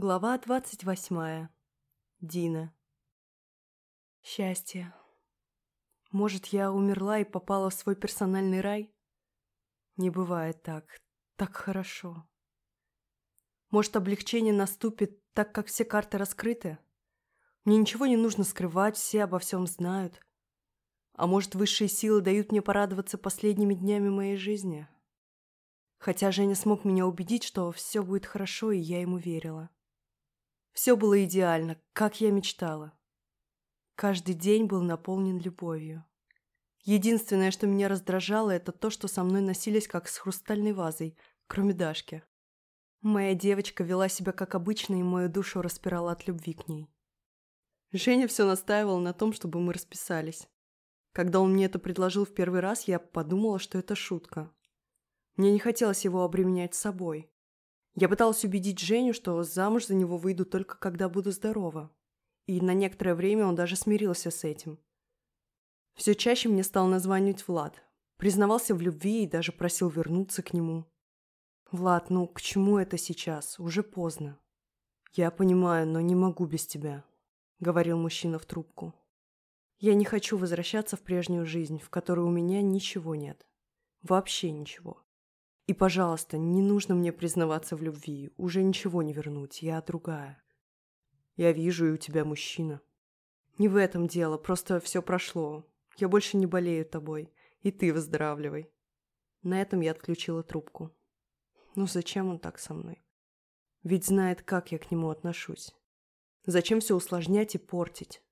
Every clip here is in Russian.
Глава двадцать восьмая. Дина. Счастье. Может, я умерла и попала в свой персональный рай? Не бывает так. Так хорошо. Может, облегчение наступит, так как все карты раскрыты? Мне ничего не нужно скрывать, все обо всем знают. А может, высшие силы дают мне порадоваться последними днями моей жизни? Хотя Женя смог меня убедить, что все будет хорошо, и я ему верила. Все было идеально, как я мечтала. Каждый день был наполнен любовью. Единственное, что меня раздражало, это то, что со мной носились как с хрустальной вазой, кроме Дашки. Моя девочка вела себя как обычно, и мою душу распирала от любви к ней. Женя все настаивал на том, чтобы мы расписались. Когда он мне это предложил в первый раз, я подумала, что это шутка. Мне не хотелось его обременять собой. Я пыталась убедить Женю, что замуж за него выйду только когда буду здорова. И на некоторое время он даже смирился с этим. Все чаще мне стал названивать Влад. Признавался в любви и даже просил вернуться к нему. «Влад, ну к чему это сейчас? Уже поздно». «Я понимаю, но не могу без тебя», — говорил мужчина в трубку. «Я не хочу возвращаться в прежнюю жизнь, в которой у меня ничего нет. Вообще ничего. И, пожалуйста, не нужно мне признаваться в любви. Уже ничего не вернуть. Я другая. Я вижу, и у тебя мужчина. Не в этом дело, просто все прошло. Я больше не болею тобой. И ты выздоравливай. На этом я отключила трубку. Ну зачем он так со мной? Ведь знает, как я к нему отношусь. Зачем все усложнять и портить?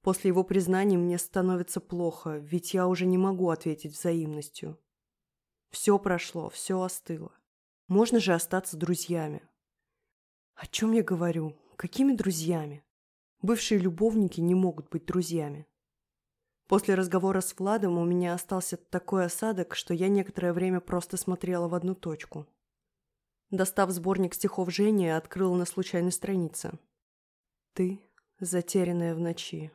После его признаний мне становится плохо, ведь я уже не могу ответить взаимностью. Все прошло, все остыло. Можно же остаться друзьями. О чем я говорю? Какими друзьями? Бывшие любовники не могут быть друзьями. После разговора с Владом у меня остался такой осадок, что я некоторое время просто смотрела в одну точку. Достав сборник стихов Жени, открыла на случайной странице. «Ты, затерянная в ночи.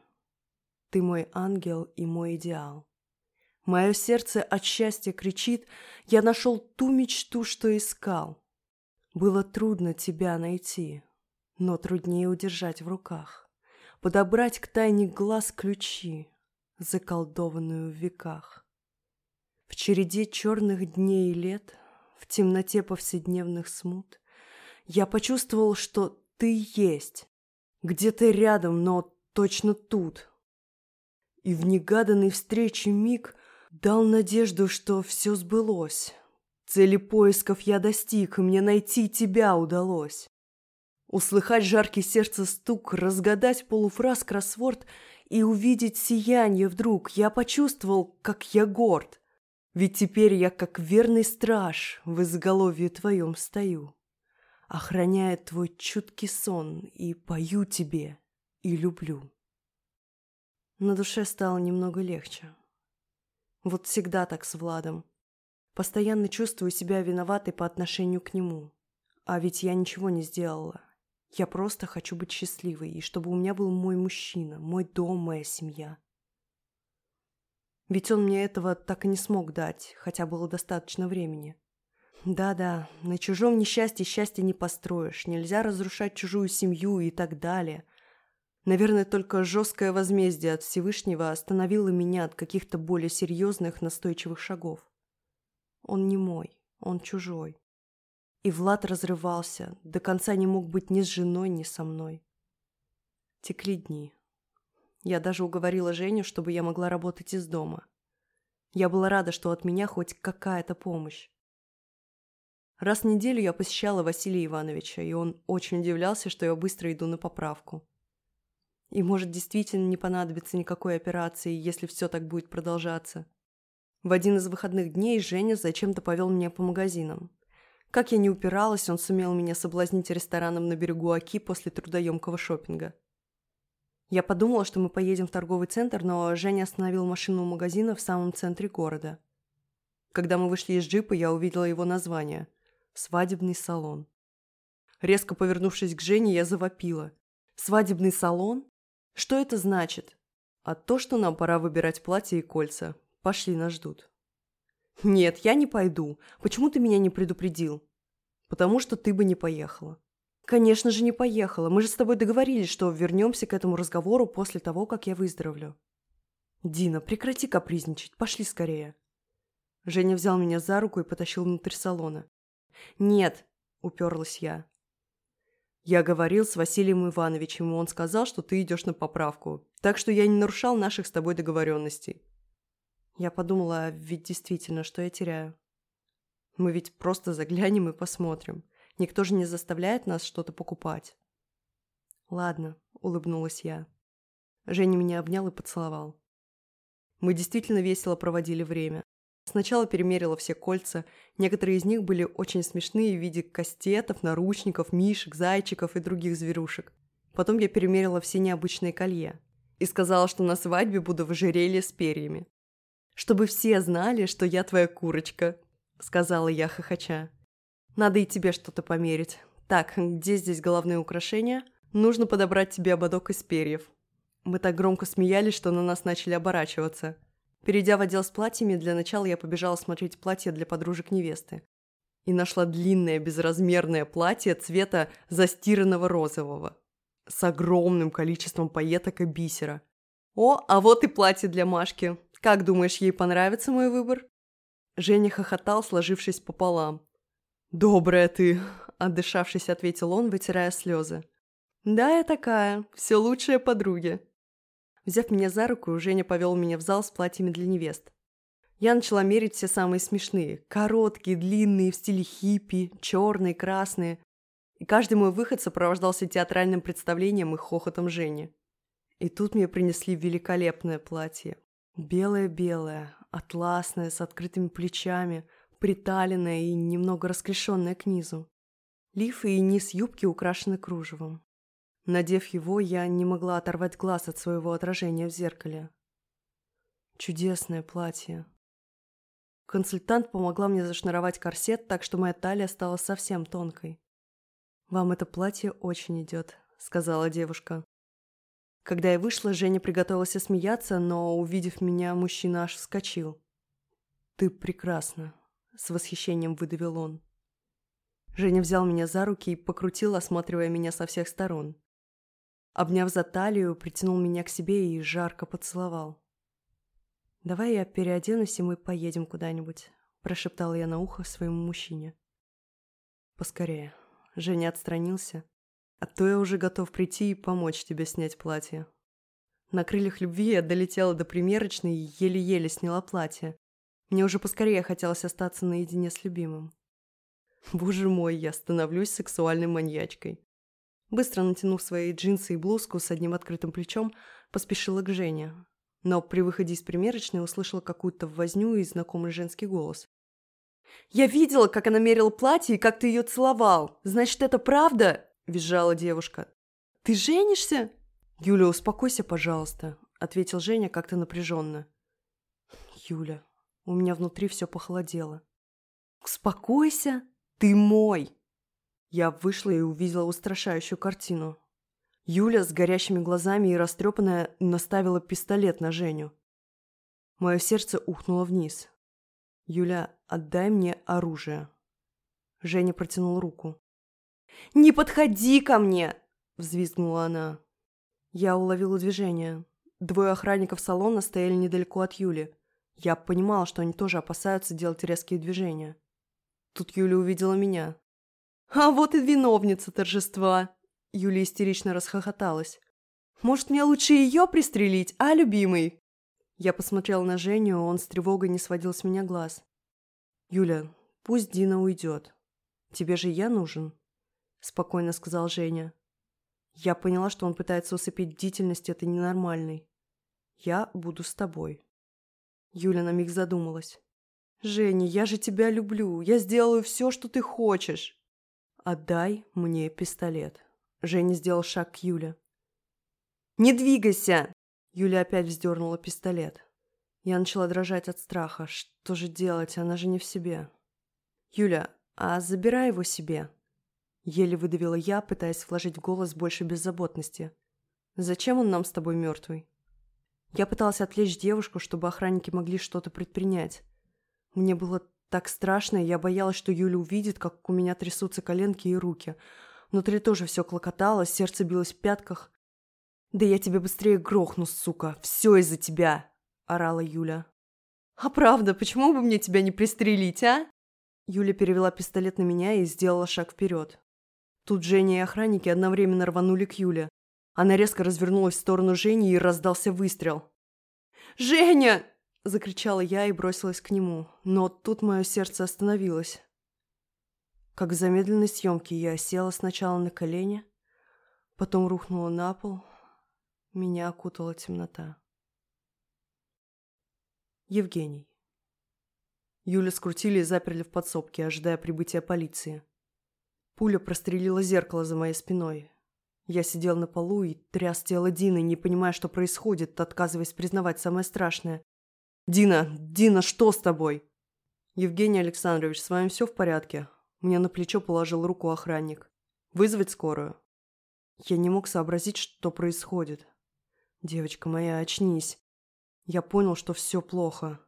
Ты мой ангел и мой идеал. Мое сердце от счастья кричит, я нашел ту мечту, что искал. Было трудно тебя найти, но труднее удержать в руках, подобрать к тайне глаз ключи, заколдованную в веках. В череде черных дней и лет, в темноте повседневных смут, я почувствовал, что ты есть, где-то рядом, но точно тут. И в негаданной встрече миг Дал надежду, что все сбылось. Цели поисков я достиг, и мне найти тебя удалось. Услыхать жаркий сердце стук, разгадать полуфраз кроссворд и увидеть сияние вдруг, я почувствовал, как я горд. Ведь теперь я, как верный страж, в изголовье твоем стою, охраняя твой чуткий сон и пою тебе и люблю. На душе стало немного легче. Вот всегда так с Владом. Постоянно чувствую себя виноватой по отношению к нему. А ведь я ничего не сделала. Я просто хочу быть счастливой, и чтобы у меня был мой мужчина, мой дом, моя семья. Ведь он мне этого так и не смог дать, хотя было достаточно времени. Да-да, на чужом несчастье счастье не построишь, нельзя разрушать чужую семью и так далее – Наверное, только жесткое возмездие от Всевышнего остановило меня от каких-то более серьезных, настойчивых шагов. Он не мой, он чужой. И Влад разрывался, до конца не мог быть ни с женой, ни со мной. Текли дни. Я даже уговорила Женю, чтобы я могла работать из дома. Я была рада, что от меня хоть какая-то помощь. Раз в неделю я посещала Василия Ивановича, и он очень удивлялся, что я быстро иду на поправку. И может действительно не понадобиться никакой операции, если все так будет продолжаться. В один из выходных дней Женя зачем-то повел меня по магазинам. Как я не упиралась, он сумел меня соблазнить рестораном на берегу Оки после трудоемкого шопинга. Я подумала, что мы поедем в торговый центр, но Женя остановил машину у магазина в самом центре города. Когда мы вышли из джипа, я увидела его название – «Свадебный салон». Резко повернувшись к Жене, я завопила. «Свадебный салон? Что это значит? А то, что нам пора выбирать платье и кольца. Пошли, нас ждут. Нет, я не пойду. Почему ты меня не предупредил? Потому что ты бы не поехала. «Конечно же не поехала. Мы же с тобой договорились, что вернемся к этому разговору после того, как я выздоровлю». «Дина, прекрати капризничать. Пошли скорее». Женя взял меня за руку и потащил внутрь салона. «Нет», — уперлась я. «Я говорил с Василием Ивановичем, и он сказал, что ты идешь на поправку, так что я не нарушал наших с тобой договоренностей». Я подумала, ведь действительно, что я теряю. Мы ведь просто заглянем и посмотрим. Никто же не заставляет нас что-то покупать. Ладно, улыбнулась я. Женя меня обнял и поцеловал. Мы действительно весело проводили время. Сначала перемерила все кольца. Некоторые из них были очень смешные в виде кастетов, наручников, мишек, зайчиков и других зверушек. Потом я перемерила все необычные колье. И сказала, что на свадьбе буду в ожерелье с перьями. «Чтобы все знали, что я твоя курочка», — сказала я хохоча. Надо и тебе что-то померить. Так, где здесь головные украшения? Нужно подобрать тебе ободок из перьев. Мы так громко смеялись, что на нас начали оборачиваться. Перейдя в отдел с платьями, для начала я побежала смотреть платье для подружек невесты. И нашла длинное безразмерное платье цвета застиранного розового. С огромным количеством пайеток и бисера. О, а вот и платье для Машки. Как думаешь, ей понравится мой выбор? Женя хохотал, сложившись пополам. «Добрая ты», — отдышавшись, ответил он, вытирая слезы. «Да, я такая, все лучшие подруги». Взяв меня за руку, Женя повел меня в зал с платьями для невест. Я начала мерить все самые смешные. Короткие, длинные, в стиле хиппи, черные, красные. И каждый мой выход сопровождался театральным представлением и хохотом Жени. И тут мне принесли великолепное платье. Белое-белое, атласное, с открытыми плечами, приталенная и немного расклешенная к низу. Лиф и низ юбки украшены кружевом. Надев его, я не могла оторвать глаз от своего отражения в зеркале. Чудесное платье. Консультант помогла мне зашнуровать корсет, так что моя талия стала совсем тонкой. «Вам это платье очень идет», — сказала девушка. Когда я вышла, Женя приготовилась смеяться, но, увидев меня, мужчина аж вскочил. «Ты прекрасна», с восхищением выдавил он. Женя взял меня за руки и покрутил, осматривая меня со всех сторон. Обняв за талию, притянул меня к себе и жарко поцеловал. «Давай я переоденусь, и мы поедем куда-нибудь», – прошептала я на ухо своему мужчине. «Поскорее». Женя отстранился. «А то я уже готов прийти и помочь тебе снять платье». На крыльях любви я долетела до примерочной и еле-еле сняла платье. Мне уже поскорее хотелось остаться наедине с любимым. Боже мой, я становлюсь сексуальной маньячкой. Быстро натянув свои джинсы и блузку с одним открытым плечом, поспешила к Жене. Но при выходе из примерочной услышала какую-то возню и знакомый женский голос. «Я видела, как она мерила платье и как ты ее целовал. Значит, это правда?» – визжала девушка. «Ты женишься?» «Юля, успокойся, пожалуйста», – ответил Женя как-то напряженно. «Юля, у меня внутри все похолодело. «Успокойся! Ты мой!» Я вышла и увидела устрашающую картину. Юля с горящими глазами и растрепанная наставила пистолет на Женю. Мое сердце ухнуло вниз. «Юля, отдай мне оружие». Женя протянул руку. «Не подходи ко мне!» – взвизгнула она. Я уловила движение. Двое охранников салона стояли недалеко от Юли. Я понимала, что они тоже опасаются делать резкие движения. Тут Юля увидела меня. «А вот и виновница торжества!» Юля истерично расхохоталась. «Может, мне лучше ее пристрелить, а, любимый?» Я посмотрела на Женю, он с тревогой не сводил с меня глаз. «Юля, пусть Дина уйдет. Тебе же я нужен», – спокойно сказал Женя. Я поняла, что он пытается усыпить бдительность этой ненормальной. «Я буду с тобой». Юля на миг задумалась. «Женя, я же тебя люблю. Я сделаю все, что ты хочешь». «Отдай мне пистолет». Женя сделал шаг к Юле. «Не двигайся!» Юля опять вздернула пистолет. Я начала дрожать от страха. Что же делать? Она же не в себе. «Юля, а забирай его себе». Еле выдавила я, пытаясь вложить в голос больше беззаботности. «Зачем он нам с тобой мертвый?» Я пыталась отвлечь девушку, чтобы охранники могли что-то предпринять. Мне было так страшно, я боялась, что Юля увидит, как у меня трясутся коленки и руки. Внутри тоже все клокотало, сердце билось в пятках. «Да я тебя быстрее грохну, сука! Все из-за тебя!» – орала Юля. «А правда, почему бы мне тебя не пристрелить, а?» Юля перевела пистолет на меня и сделала шаг вперед. Тут Женя и охранники одновременно рванули к Юле. Она резко развернулась в сторону Жени и раздался выстрел. «Женя!» – закричала я и бросилась к нему, но тут мое сердце остановилось. Как в замедленной съемке я села сначала на колени, потом рухнула на пол. Меня окутала темнота. Евгений. Юля скрутили и заперли в подсобке, ожидая прибытия полиции. Пуля прострелила зеркало за моей спиной. Я сидел на полу и тряс тело Дины, не понимая, что происходит, отказываясь признавать самое страшное. «Дина! Дина, что с тобой?» «Евгений Александрович, с вами все в порядке?» Мне на плечо положил руку охранник. «Вызвать скорую?» Я не мог сообразить, что происходит. «Девочка моя, очнись!» Я понял, что все плохо.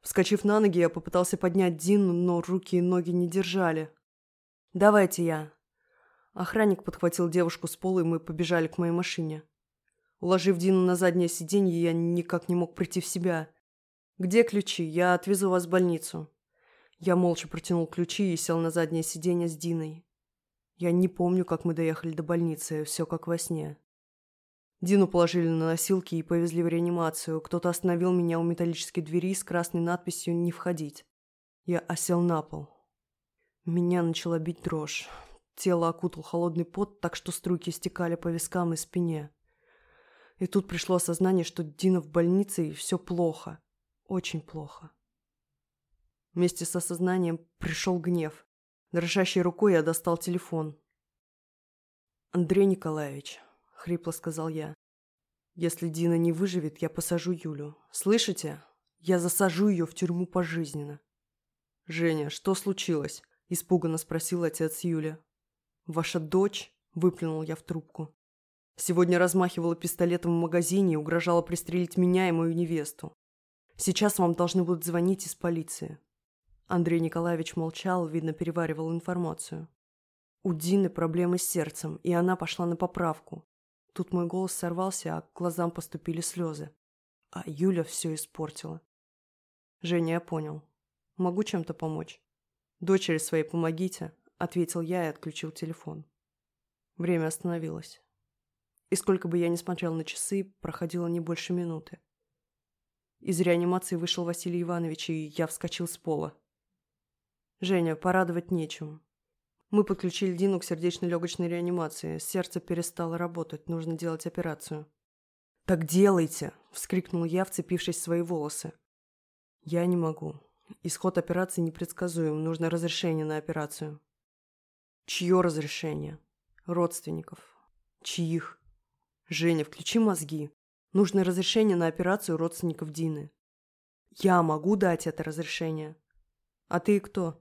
Вскочив на ноги, я попытался поднять Дину, но руки и ноги не держали. «Давайте я». Охранник подхватил девушку с пола, и мы побежали к моей машине. Уложив Дину на заднее сиденье, я никак не мог прийти в себя. «Где ключи? Я отвезу вас в больницу». Я молча протянул ключи и сел на заднее сиденье с Диной. Я не помню, как мы доехали до больницы, все как во сне. Дину положили на носилки и повезли в реанимацию. Кто-то остановил меня у металлической двери с красной надписью «Не входить». Я осел на пол. Меня начала бить дрожь. Тело окутал холодный пот, так что струйки стекали по вискам и спине. И тут пришло осознание, что Дина в больнице и все плохо. Очень плохо. Вместе с осознанием пришел гнев. Дрожащей рукой я достал телефон. «Андрей Николаевич, — хрипло сказал я. «Если Дина не выживет, я посажу Юлю. Слышите? Я засажу ее в тюрьму пожизненно». «Женя, что случилось?» — испуганно спросил отец Юля. «Ваша дочь?» — выплюнул я в трубку. «Сегодня размахивала пистолетом в магазине и угрожала пристрелить меня и мою невесту. Сейчас вам должны будут звонить из полиции». Андрей Николаевич молчал, видно, переваривал информацию. У Дины проблемы с сердцем, и она пошла на поправку. Тут мой голос сорвался, а к глазам поступили слезы. А Юля все испортила. Женя, я понял. Могу чем-то помочь? Дочери своей помогите, ответил я и отключил телефон. Время остановилось. И сколько бы я ни смотрел на часы, проходило не больше минуты. Из реанимации вышел Василий Иванович, и я вскочил с пола. «Женя, порадовать нечем. Мы подключили Дину к сердечно-легочной реанимации. Сердце перестало работать, нужно делать операцию. «Так делайте!» – вскрикнул я, вцепившись в свои волосы. «Я не могу. Исход операции непредсказуем, нужно разрешение на операцию». «Чье разрешение?» «Родственников». «Чьих?» «Женя, включи мозги. Нужно разрешение на операцию родственников Дины». «Я могу дать это разрешение». «А ты кто?»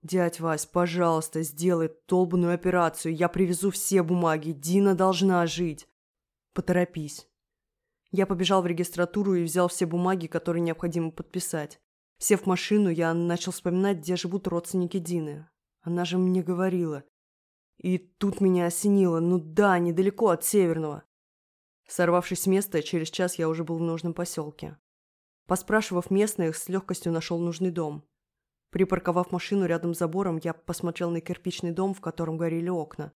«Дядь Вась, пожалуйста, сделай долбанную операцию. Я привезу все бумаги. Дина должна жить. Поторопись». Я побежал в регистратуру и взял все бумаги, которые необходимо подписать. Сев в машину, я начал вспоминать, где живут родственники Дины. Она же мне говорила. И тут меня осенило. Ну да, недалеко от Северного. Сорвавшись с места, через час я уже был в нужном поселке. Поспрашивав местных, с легкостью нашел нужный дом. Припарковав машину рядом с забором, я посмотрел на кирпичный дом, в котором горели окна.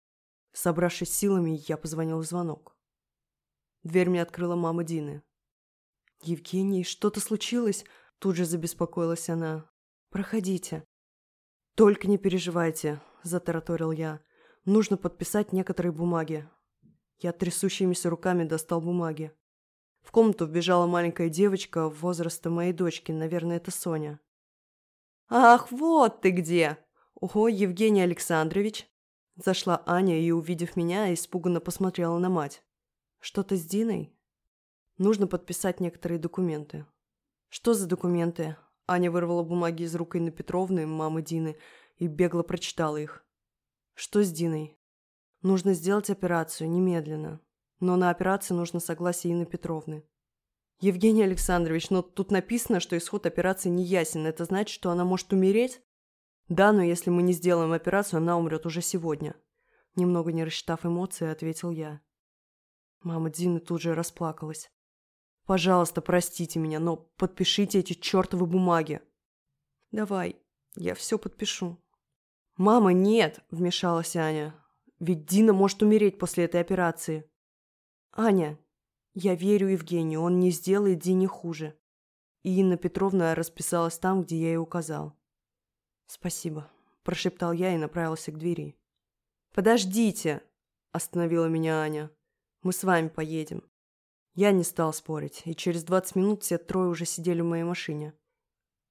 Собравшись силами, я позвонил в звонок. Дверь мне открыла мама Дины. «Евгений, что-то случилось?» Тут же забеспокоилась она. «Проходите». «Только не переживайте», – затараторил я. «Нужно подписать некоторые бумаги». Я трясущимися руками достал бумаги. В комнату вбежала маленькая девочка возраста моей дочки, наверное, это Соня. «Ах, вот ты где!» «Ого, Евгений Александрович!» Зашла Аня и, увидев меня, испуганно посмотрела на мать. «Что-то с Диной?» «Нужно подписать некоторые документы». «Что за документы?» Аня вырвала бумаги из рук Инны Петровны, мамы Дины, и бегло прочитала их. «Что с Диной?» «Нужно сделать операцию, немедленно. Но на операцию нужно согласие Инны Петровны». «Евгений Александрович, но тут написано, что исход операции не ясен. Это значит, что она может умереть?» «Да, но если мы не сделаем операцию, она умрет уже сегодня». Немного не рассчитав эмоции, ответил я. Мама Дины тут же расплакалась. «Пожалуйста, простите меня, но подпишите эти чертовы бумаги». «Давай, я все подпишу». «Мама, нет!» – вмешалась Аня. «Ведь Дина может умереть после этой операции». «Аня, я верю Евгению, он не сделает Дине хуже». И Инна Петровна расписалась там, где я ей указал. «Спасибо», – прошептал я и направился к двери. «Подождите!» – остановила меня Аня. «Мы с вами поедем». Я не стал спорить, и через 20 минут все трое уже сидели в моей машине.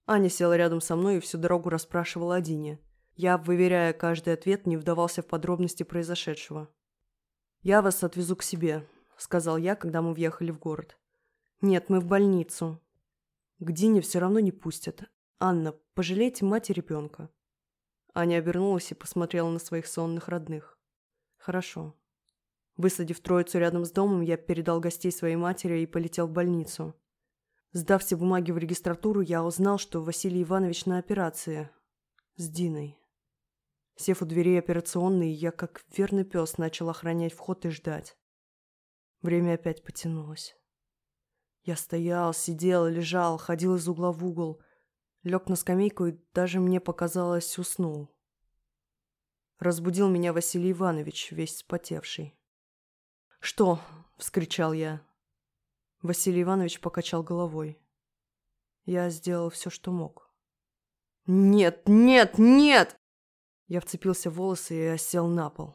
Аня села рядом со мной и всю дорогу расспрашивала о Дине. Я, выверяя каждый ответ, не вдавался в подробности произошедшего. «Я вас отвезу к себе», – сказал я, когда мы въехали в город. «Нет, мы в больницу». «К Дине все равно не пустят. Анна, пожалейте мать и ребенка». Аня обернулась и посмотрела на своих сонных родных. «Хорошо». Высадив троицу рядом с домом, я передал гостей своей матери и полетел в больницу. Сдав все бумаги в регистратуру, я узнал, что Василий Иванович на операции. С Диной. Сев у дверей операционной, я как верный пес начал охранять вход и ждать. Время опять потянулось. Я стоял, сидел, лежал, ходил из угла в угол – Лег на скамейку и даже мне показалось уснул. Разбудил меня Василий Иванович, весь спотевший. «Что?» – вскричал я. Василий Иванович покачал головой. Я сделал все, что мог. «Нет, нет, нет!» Я вцепился в волосы и осел на пол.